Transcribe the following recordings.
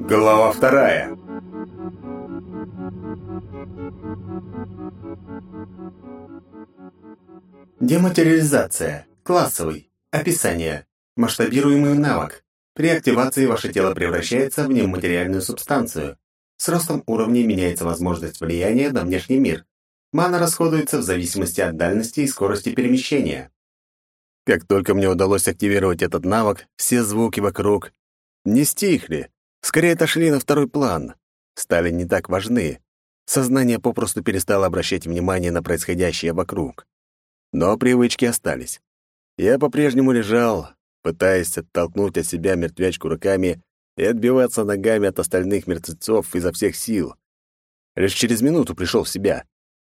Глава вторая. Дематериализация. Классовый. Описание. Масштабируемый навык. При активации ваше тело превращается в нематериальную субстанцию. С ростом уровней меняется возможность влияния на внешний мир. Мана расходуется в зависимости от дальности и скорости перемещения. Как только мне удалось активировать этот навык, все звуки вокруг не стихли, скорее отошли на второй план, стали не так важны. Сознание попросту перестало обращать внимание на происходящее вокруг. Но привычки остались. Я по-прежнему лежал, пытаясь оттолкнуть от себя мертвячку руками и отбиваться ногами от остальных мертвецов изо всех сил. Лишь через минуту пришел в себя,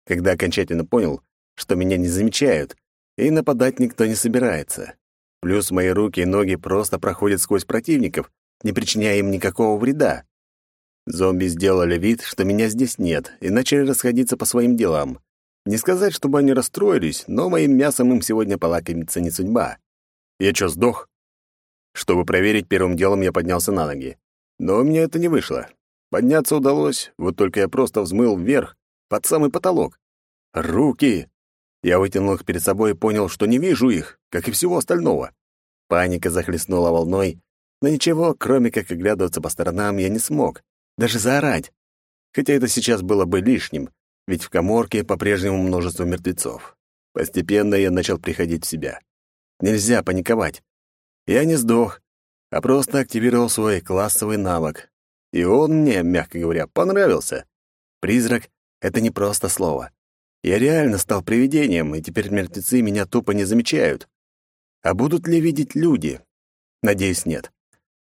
когда окончательно понял, что меня не замечают, и нападать никто не собирается. Плюс мои руки и ноги просто проходят сквозь противников, не причиняя им никакого вреда. Зомби сделали вид, что меня здесь нет, и начали расходиться по своим делам. Не сказать, чтобы они расстроились, но моим мясом им сегодня полакомиться не судьба. Я чё, сдох? Чтобы проверить, первым делом я поднялся на ноги. Но у меня это не вышло. Подняться удалось, вот только я просто взмыл вверх, под самый потолок. Руки! Я вытянул их перед собой и понял, что не вижу их, как и всего остального. Паника захлестнула волной, но ничего, кроме как оглядываться по сторонам, я не смог. Даже заорать. Хотя это сейчас было бы лишним, ведь в коморке по-прежнему множество мертвецов. Постепенно я начал приходить в себя. Нельзя паниковать. Я не сдох, а просто активировал свой классовый навык. И он мне, мягко говоря, понравился. Призрак — это не просто слово. Я реально стал привидением, и теперь мертвецы меня тупо не замечают. А будут ли видеть люди? Надеюсь, нет.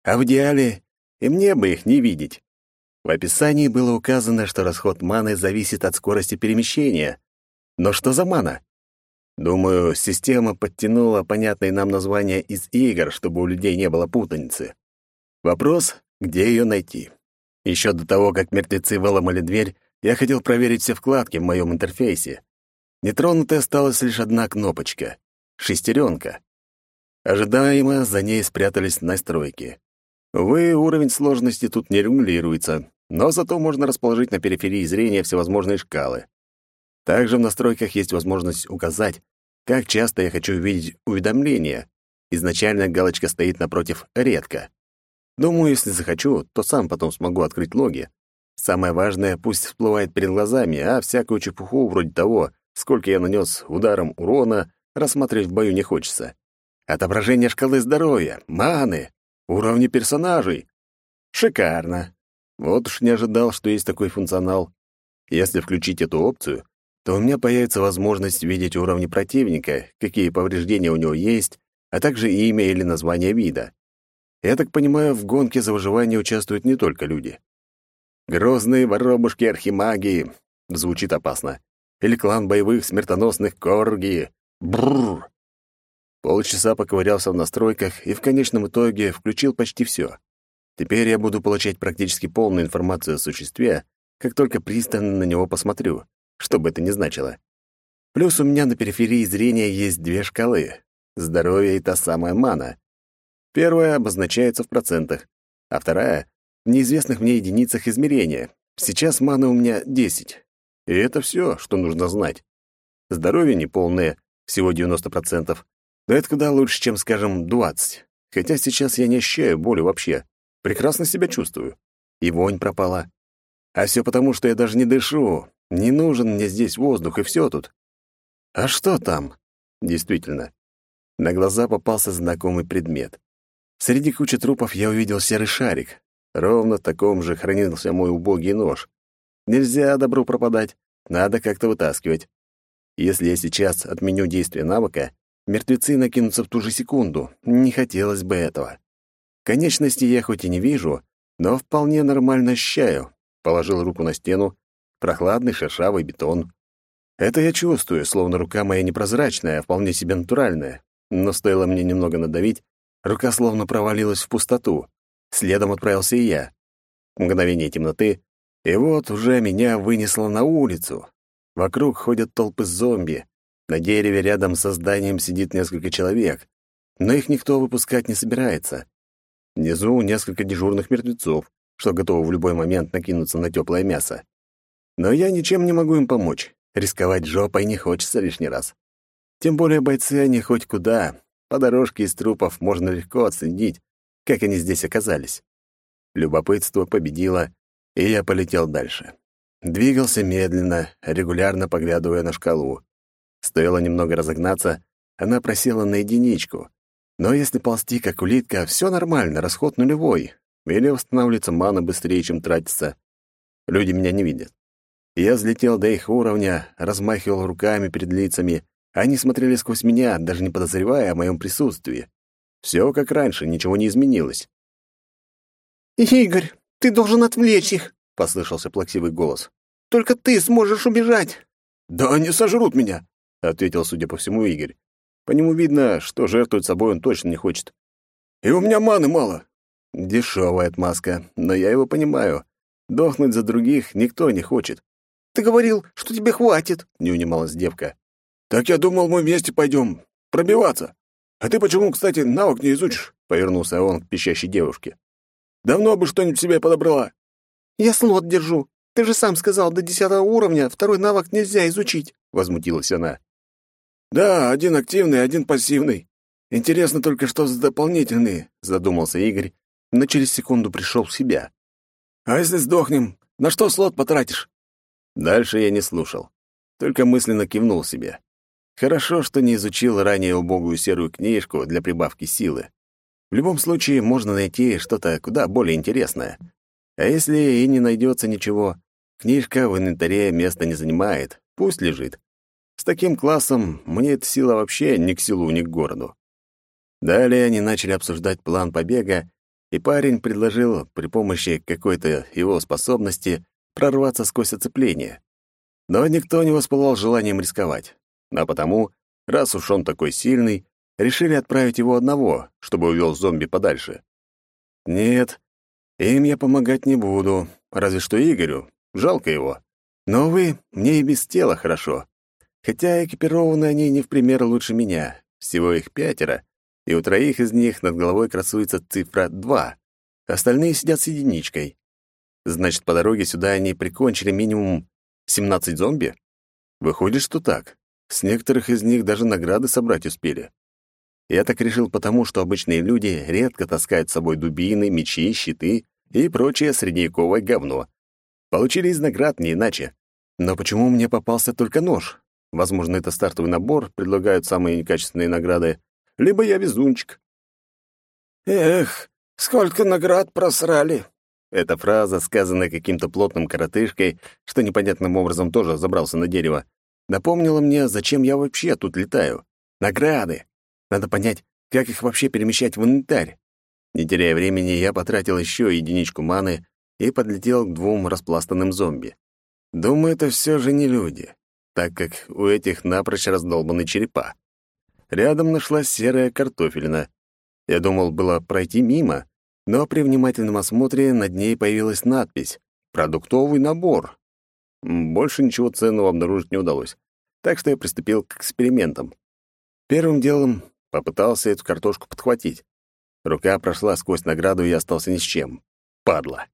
А в идеале и мне бы их не видеть. В описании было указано, что расход маны зависит от скорости перемещения. Но что за мана? Думаю, система подтянула понятные нам названия из игр, чтобы у людей не было путаницы. Вопрос, где ее найти? Еще до того, как мертвецы выломали дверь, я хотел проверить все вкладки в моем интерфейсе. Нетронутой осталась лишь одна кнопочка — шестеренка. Ожидаемо за ней спрятались настройки. Увы, уровень сложности тут не регулируется, но зато можно расположить на периферии зрения всевозможные шкалы. Также в настройках есть возможность указать, как часто я хочу увидеть уведомления. Изначально галочка стоит напротив «редко». Думаю, если захочу, то сам потом смогу открыть логи. Самое важное пусть всплывает перед глазами, а всякую чепуху вроде того, сколько я нанес ударом урона, рассматривать в бою не хочется. Отображение шкалы здоровья, маны, уровни персонажей. Шикарно. Вот уж не ожидал, что есть такой функционал. Если включить эту опцию, то у меня появится возможность видеть уровни противника, какие повреждения у него есть, а также имя или название вида. Я так понимаю, в гонке за выживание участвуют не только люди. Грозные воробушки-архимаги. Звучит опасно. Или клан боевых смертоносных корги. Бррр. Полчаса поковырялся в настройках и в конечном итоге включил почти все. Теперь я буду получать практически полную информацию о существе, как только пристально на него посмотрю, что бы это ни значило. Плюс у меня на периферии зрения есть две шкалы — здоровье и та самая мана. Первая обозначается в процентах, а вторая в неизвестных мне единицах измерения. Сейчас маны у меня 10. И это все, что нужно знать. Здоровье неполное, всего 90%. Да это куда лучше, чем, скажем, 20. Хотя сейчас я не ощущаю боли вообще. Прекрасно себя чувствую. И вонь пропала. А все потому, что я даже не дышу. Не нужен мне здесь воздух, и все тут. А что там? Действительно. На глаза попался знакомый предмет. Среди кучи трупов я увидел серый шарик, Ровно в таком же хранился мой убогий нож. Нельзя добру пропадать, надо как-то вытаскивать. Если я сейчас отменю действие навыка, мертвецы накинутся в ту же секунду. Не хотелось бы этого. Конечности я хоть и не вижу, но вполне нормально ощущаю. Положил руку на стену. Прохладный шершавый бетон. Это я чувствую, словно рука моя непрозрачная, а вполне себе натуральная. Но стоило мне немного надавить, рука словно провалилась в пустоту. Следом отправился и я. Мгновение темноты, и вот уже меня вынесло на улицу. Вокруг ходят толпы зомби. На дереве рядом со зданием сидит несколько человек. Но их никто выпускать не собирается. Внизу несколько дежурных мертвецов, что готовы в любой момент накинуться на теплое мясо. Но я ничем не могу им помочь. Рисковать жопой не хочется лишний раз. Тем более бойцы они хоть куда. По дорожке из трупов можно легко отследить, как они здесь оказались. Любопытство победило, и я полетел дальше. Двигался медленно, регулярно поглядывая на шкалу. Стоило немного разогнаться, она просела на единичку. Но если ползти как улитка, все нормально, расход нулевой. Или восстанавливается мана быстрее, чем тратится. Люди меня не видят. Я взлетел до их уровня, размахивал руками перед лицами. Они смотрели сквозь меня, даже не подозревая о моем присутствии. Все как раньше, ничего не изменилось. «Игорь, ты должен отвлечь их!» — послышался плаксивый голос. «Только ты сможешь убежать!» «Да они сожрут меня!» — ответил, судя по всему, Игорь. По нему видно, что жертвовать собой он точно не хочет. «И у меня маны мало!» Дешевая отмазка, но я его понимаю. Дохнуть за других никто не хочет. Ты говорил, что тебе хватит, не унималась девка. Так я думал, мы вместе пойдем пробиваться. А ты почему, кстати, навык не изучишь? Повернулся он к пищащей девушке. Давно бы что-нибудь себе подобрала. Я слот держу. Ты же сам сказал, до десятого уровня второй навык нельзя изучить, возмутилась она. Да, один активный, один пассивный. Интересно только, что за дополнительные, задумался Игорь, но через секунду пришел в себя. А если сдохнем, на что слот потратишь? Дальше я не слушал, только мысленно кивнул себе. Хорошо, что не изучил ранее убогую серую книжку для прибавки силы. В любом случае, можно найти что-то куда более интересное. А если и не найдется ничего, книжка в инвентаре места не занимает, пусть лежит. С таким классом мне эта сила вообще ни к селу, ни к городу. Далее они начали обсуждать план побега, и парень предложил при помощи какой-то его способности прорваться сквозь оцепление. Но никто не воспылал желанием рисковать. А потому, раз уж он такой сильный, решили отправить его одного, чтобы увел зомби подальше. Нет, им я помогать не буду, разве что Игорю. Жалко его. Но, увы, мне и без тела хорошо. Хотя экипированы они не в пример лучше меня. Всего их пятеро, и у троих из них над головой красуется цифра 2. Остальные сидят с единичкой. Значит, по дороге сюда они прикончили минимум 17 зомби? Выходит, что так. С некоторых из них даже награды собрать успели. Я так решил потому, что обычные люди редко таскают с собой дубины, мечи, щиты и прочее средневековое говно. Получили из наград не иначе. Но почему мне попался только нож? Возможно, это стартовый набор, предлагают самые некачественные награды. Либо я везунчик. «Эх, сколько наград просрали!» Эта фраза, сказанная каким-то плотным коротышкой, что непонятным образом тоже забрался на дерево, напомнила мне, зачем я вообще тут летаю. Награды. Надо понять, как их вообще перемещать в инвентарь. Не теряя времени, я потратил еще единичку маны и подлетел к двум распластанным зомби. Думаю, это все же не люди, так как у этих напрочь раздолбаны черепа. Рядом нашлась серая картофелина. Я думал было пройти мимо, но при внимательном осмотре над ней появилась надпись «Продуктовый набор». Больше ничего ценного обнаружить не удалось, так что я приступил к экспериментам. Первым делом попытался эту картошку подхватить. Рука прошла сквозь награду, и я остался ни с чем. Падла.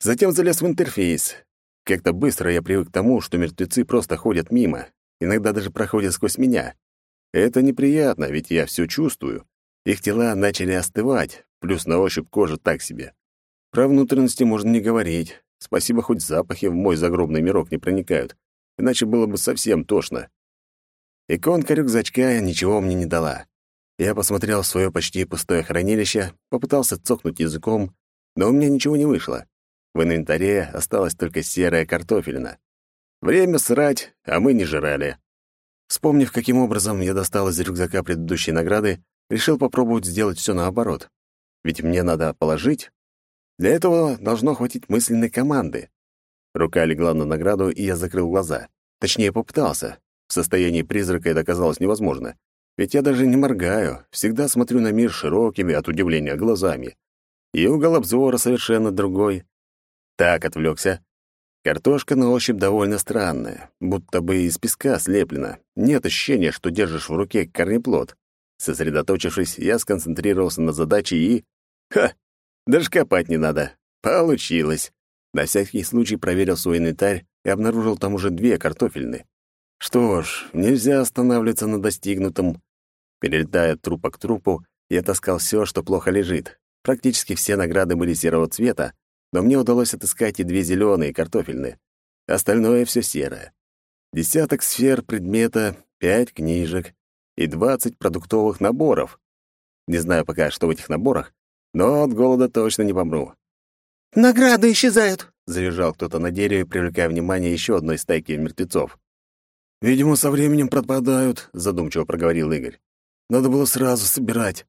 Затем залез в интерфейс. Как-то быстро я привык к тому, что мертвецы просто ходят мимо, иногда даже проходят сквозь меня. Это неприятно, ведь я все чувствую. Их тела начали остывать, плюс на ощупь кожа так себе. Про внутренности можно не говорить. Спасибо, хоть запахи в мой загробный мирок не проникают, иначе было бы совсем тошно. Иконка рюкзачка ничего мне не дала. Я посмотрел в свое почти пустое хранилище, попытался цокнуть языком, но у меня ничего не вышло. В инвентаре осталась только серая картофелина. Время срать, а мы не жрали. Вспомнив, каким образом я достал из рюкзака предыдущие награды, решил попробовать сделать все наоборот. Ведь мне надо положить. Для этого должно хватить мысленной команды. Рука легла на награду, и я закрыл глаза. Точнее, попытался. В состоянии призрака это оказалось невозможно. Ведь я даже не моргаю, всегда смотрю на мир широкими от удивления глазами. И угол обзора совершенно другой. Так отвлекся. Картошка на ощупь довольно странная, будто бы из песка слеплена. Нет ощущения, что держишь в руке корнеплод. Сосредоточившись, я сконцентрировался на задаче и... Ха! Даже копать не надо. Получилось. На всякий случай проверил свой инвентарь и обнаружил там уже две картофельные. Что ж, нельзя останавливаться на достигнутом. Перелетая от трупа к трупу, я таскал все, что плохо лежит. Практически все награды были серого цвета, но мне удалось отыскать и две зеленые картофельные. Остальное все серое. Десяток сфер предмета, пять книжек и двадцать продуктовых наборов. Не знаю пока, что в этих наборах, но от голода точно не помру. «Награды исчезают!» — завизжал кто-то на дереве, привлекая внимание еще одной стайки мертвецов. «Видимо, со временем пропадают», — задумчиво проговорил Игорь. «Надо было сразу собирать».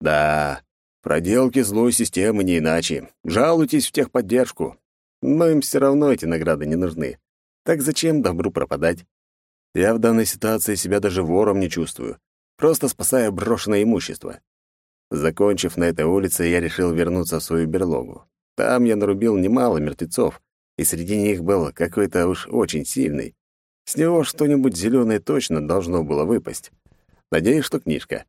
«Да, проделки злой системы не иначе. Жалуйтесь в техподдержку. Но им все равно эти награды не нужны. Так зачем добру пропадать? Я в данной ситуации себя даже вором не чувствую. Просто спасаю брошенное имущество. Закончив на этой улице, я решил вернуться в свою берлогу. Там я нарубил немало мертвецов, и среди них был какой-то уж очень сильный. С него что-нибудь зеленое точно должно было выпасть. Надеюсь, что книжка.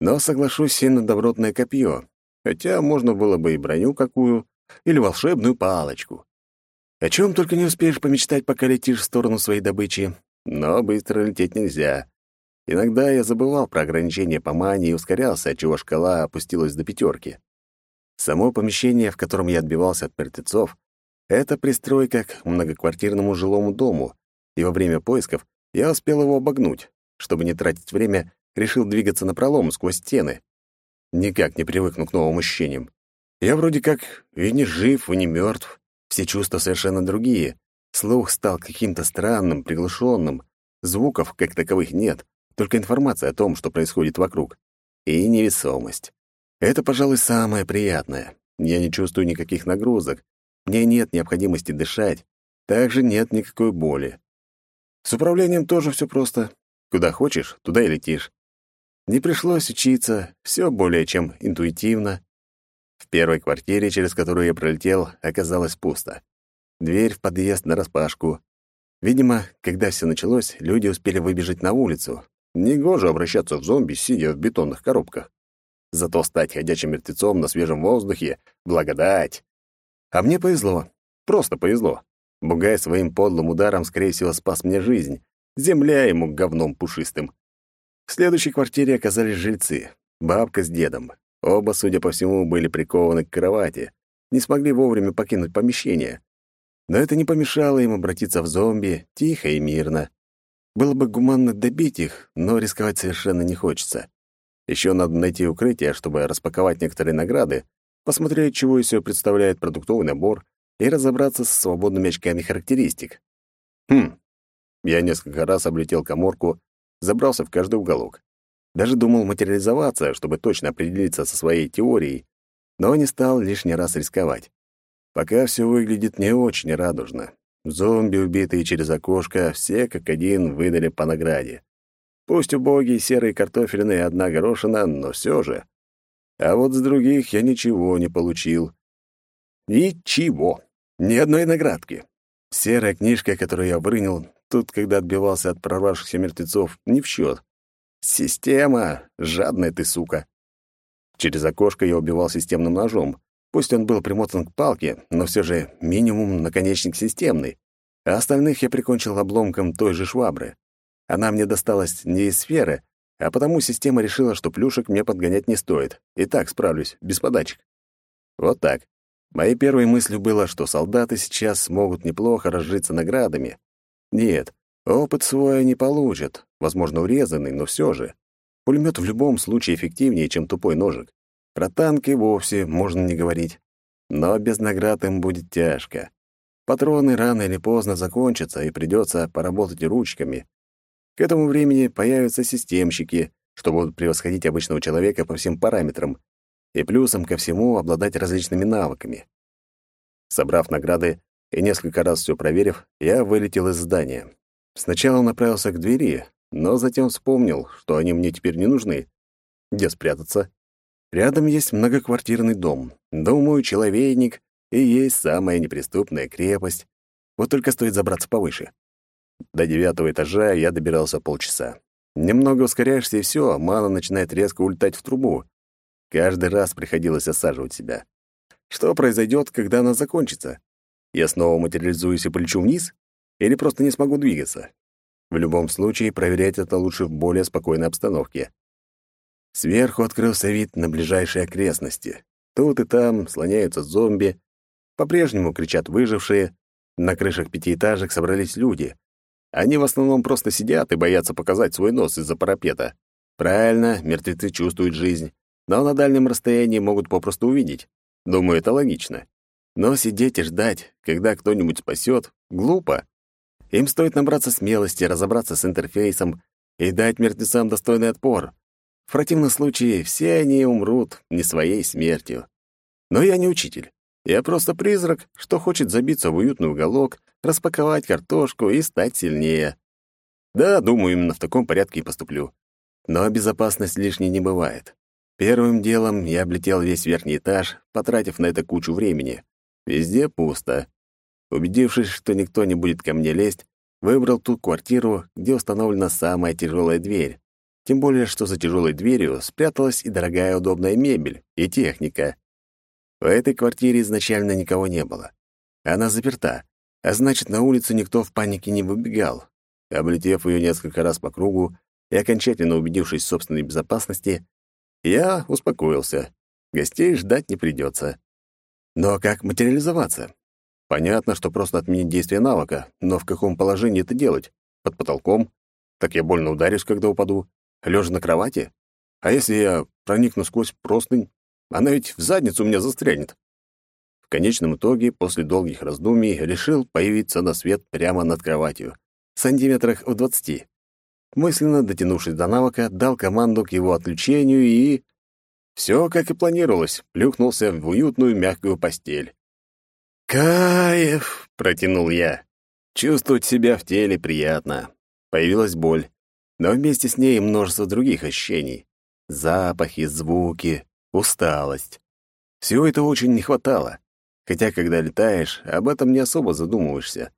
Но соглашусь и на добротное копье, хотя можно было бы и броню какую, или волшебную палочку. О чем только не успеешь помечтать, пока летишь в сторону своей добычи. Но быстро лететь нельзя. Иногда я забывал про ограничения по мане и ускорялся, отчего шкала опустилась до пятерки. Само помещение, в котором я отбивался от мертвецов, это пристройка к многоквартирному жилому дому, и во время поисков я успел его обогнуть. Чтобы не тратить время, решил двигаться напролом сквозь стены. Никак не привыкну к новым ощущениям. Я вроде как и не жив, и не мертв. Все чувства совершенно другие. Слух стал каким-то странным, приглушенным. Звуков, как таковых, нет, только информация о том, что происходит вокруг. И невесомость. Это, пожалуй, самое приятное. Я не чувствую никаких нагрузок. Мне нет необходимости дышать. Также нет никакой боли. С управлением тоже все просто. Куда хочешь, туда и летишь. Не пришлось учиться, все более чем интуитивно. В первой квартире, через которую я пролетел, оказалось пусто. Дверь в подъезд нараспашку. Видимо, когда все началось, люди успели выбежать на улицу. Негоже обращаться в зомби, сидя в бетонных коробках. Зато стать ходячим мертвецом на свежем воздухе — благодать. А мне повезло. Просто повезло. Бугай своим подлым ударом, скорее всего, спас мне жизнь. Земля ему говном пушистым. В следующей квартире оказались жильцы. Бабка с дедом. Оба, судя по всему, были прикованы к кровати. Не смогли вовремя покинуть помещение. Но это не помешало им обратиться в зомби тихо и мирно. Было бы гуманно добить их, но рисковать совершенно не хочется. Еще надо найти укрытие, чтобы распаковать некоторые награды, посмотреть, чего из себя представляет продуктовый набор, и разобраться с свободными очками характеристик. Хм. Я несколько раз облетел коморку, забрался в каждый уголок. Даже думал материализоваться, чтобы точно определиться со своей теорией, но не стал лишний раз рисковать. Пока все выглядит не очень радужно. Зомби, убитые через окошко, все как один выдали по награде. Пусть убогие серые картофельные одна горошина, но все же. А вот с других я ничего не получил. Ничего. Ни одной наградки. Серая книжка, которую я вырынил тут, когда отбивался от прорвавшихся мертвецов, не в счет. Система! Жадная ты, сука. Через окошко я убивал системным ножом. Пусть он был примотан к палке, но все же минимум наконечник системный. А остальных я прикончил обломком той же швабры. Она мне досталась не из сферы, а потому система решила, что плюшек мне подгонять не стоит. И так справлюсь, без подачек. Вот так. Моей первой мыслью было, что солдаты сейчас смогут неплохо разжиться наградами. Нет, опыт свой они получат, возможно, урезанный, но все же. Пулемет в любом случае эффективнее, чем тупой ножик. Про танки вовсе можно не говорить. Но без наград им будет тяжко. Патроны рано или поздно закончатся, и придется поработать ручками. К этому времени появятся системщики, что будут превосходить обычного человека по всем параметрам, и плюсом ко всему обладать различными навыками. Собрав награды и несколько раз все проверив, я вылетел из здания. Сначала направился к двери, но затем вспомнил, что они мне теперь не нужны. Где спрятаться? Рядом есть многоквартирный дом. Думаю, человейник и есть самая неприступная крепость. Вот только стоит забраться повыше. До девятого этажа я добирался полчаса. Немного ускоряешься, и все, мана начинает резко улетать в трубу. Каждый раз приходилось осаживать себя. Что произойдет, когда она закончится? Я снова материализуюсь и полечу вниз? Или просто не смогу двигаться? В любом случае, проверять это лучше в более спокойной обстановке. Сверху открылся вид на ближайшие окрестности. Тут и там слоняются зомби, по-прежнему кричат выжившие, на крышах пятиэтажек собрались люди. Они в основном просто сидят и боятся показать свой нос из-за парапета. Правильно, мертвецы чувствуют жизнь, но на дальнем расстоянии могут попросту увидеть. Думаю, это логично. Но сидеть и ждать, когда кто-нибудь спасет, глупо. Им стоит набраться смелости, разобраться с интерфейсом и дать мертвецам достойный отпор. В противном случае все они умрут не своей смертью. Но я не учитель. Я просто призрак, что хочет забиться в уютный уголок, распаковать картошку и стать сильнее. Да, думаю, именно в таком порядке и поступлю. Но безопасность лишней не бывает. Первым делом я облетел весь верхний этаж, потратив на это кучу времени. Везде пусто. Убедившись, что никто не будет ко мне лезть, выбрал ту квартиру, где установлена самая тяжелая дверь. Тем более, что за тяжелой дверью спряталась и дорогая удобная мебель, и техника. В этой квартире изначально никого не было. Она заперта, а значит, на улицу никто в панике не выбегал. Облетев ее несколько раз по кругу и окончательно убедившись в собственной безопасности, я успокоился. Гостей ждать не придется. Но как материализоваться? Понятно, что просто отменить действие навыка, но в каком положении это делать? Под потолком? Так я больно ударюсь, когда упаду. Лежа на кровати? А если я проникну сквозь простынь? Она ведь в задницу у меня застрянет. В конечном итоге, после долгих раздумий, решил появиться на свет прямо над кроватью, сантиметрах в двадцати. Мысленно дотянувшись до навыка, дал команду к его отключению и... Все, как и планировалось, плюхнулся в уютную мягкую постель. «Кайф!» — протянул я. Чувствовать себя в теле приятно. Появилась боль, но вместе с ней множество других ощущений. Запахи, звуки, усталость. Всего этого очень не хватало. Хотя, когда летаешь, об этом не особо задумываешься.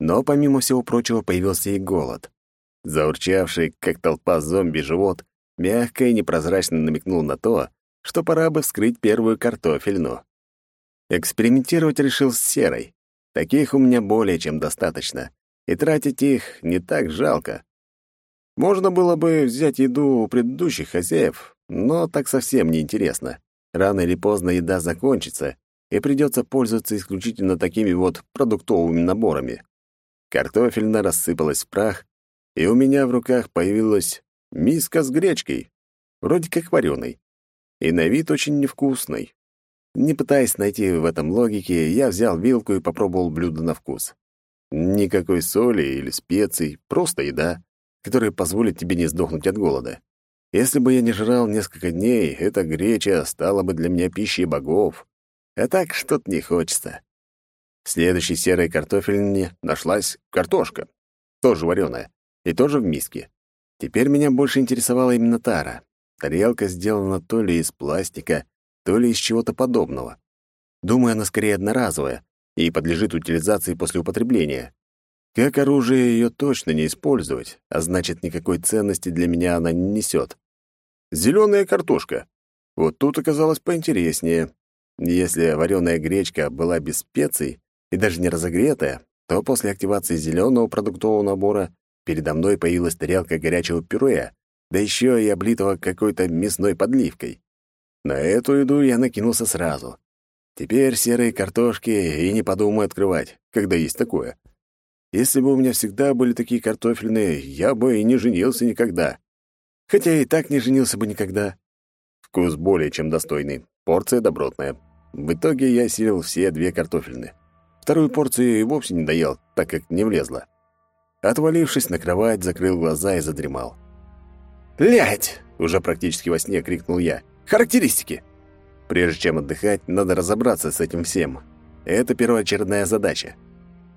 Но помимо всего прочего появился и голод. Заурчавший, как толпа зомби, живот мягко и непрозрачно намекнул на то, что пора бы вскрыть первую картофельну. Экспериментировать решил с серой. Таких у меня более чем достаточно, и тратить их не так жалко. Можно было бы взять еду у предыдущих хозяев, но так совсем не интересно. Рано или поздно еда закончится, и придется пользоваться исключительно такими вот продуктовыми наборами. Картофельна рассыпалась в прах, и у меня в руках появилась миска с гречкой, вроде как вареной, и на вид очень невкусной. Не пытаясь найти в этом логики, я взял вилку и попробовал блюдо на вкус. Никакой соли или специй, просто еда, которая позволит тебе не сдохнуть от голода. Если бы я не жрал несколько дней, эта греча стала бы для меня пищей богов. А так что-то не хочется. В следующей серой картофельне нашлась картошка, тоже вареная, и тоже в миске. Теперь меня больше интересовала именно тара. Тарелка сделана то ли из пластика, то ли из чего-то подобного. Думаю, она скорее одноразовая и подлежит утилизации после употребления. Как оружие ее точно не использовать, а значит, никакой ценности для меня она не несет. Зеленая картошка. Вот тут оказалось поинтереснее. Если вареная гречка была без специй и даже не разогретая, то после активации зеленого продуктового набора передо мной появилась тарелка горячего пюре, да еще и облитого какой-то мясной подливкой. На эту еду я накинулся сразу. Теперь серые картошки и не подумаю открывать, когда есть такое. Если бы у меня всегда были такие картофельные, я бы и не женился никогда. Хотя и так не женился бы никогда. Вкус более чем достойный, порция добротная. В итоге я съел все две картофельные. Вторую порцию и вовсе не доел, так как не влезла. Отвалившись на кровать, закрыл глаза и задремал. «Лять!» — уже практически во сне крикнул я. Характеристики. Прежде чем отдыхать, надо разобраться с этим всем. Это первоочередная задача.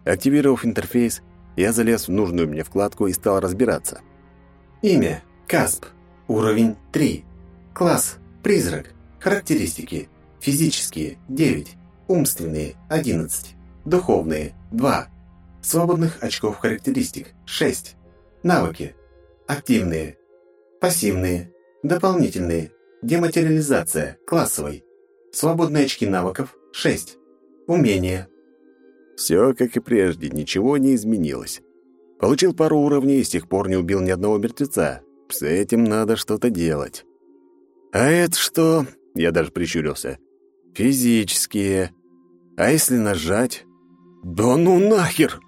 Активировав интерфейс, я залез в нужную мне вкладку и стал разбираться. Имя – Касп. Уровень 3. Класс – Призрак. Характеристики. Физические – 9. Умственные – 11. Духовные – 2. Свободных очков характеристик – 6. Навыки. Активные. Пассивные. Дополнительные Дематериализация. Классовый. Свободные очки навыков. 6. Умения. Все как и прежде, ничего не изменилось. Получил пару уровней и с тех пор не убил ни одного мертвеца. С этим надо что-то делать. А это что? Я даже прищурился. Физические. А если нажать? Да ну нахер!